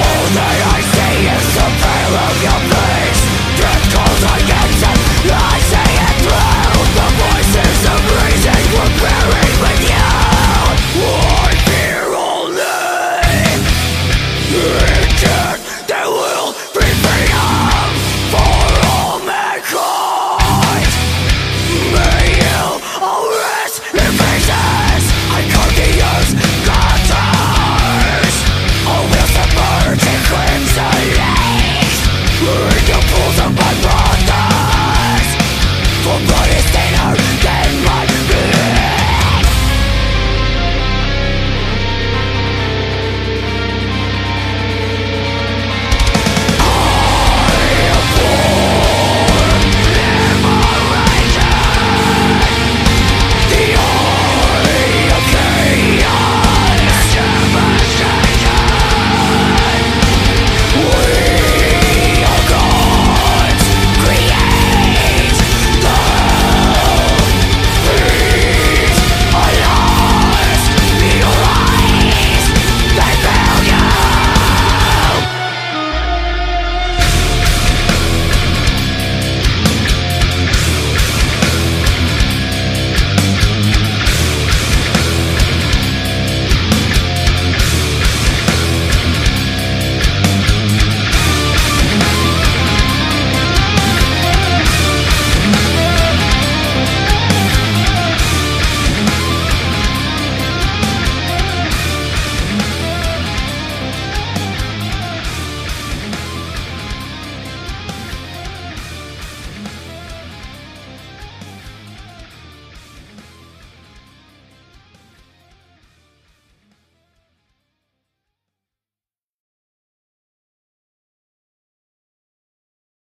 All that I see is the veil of your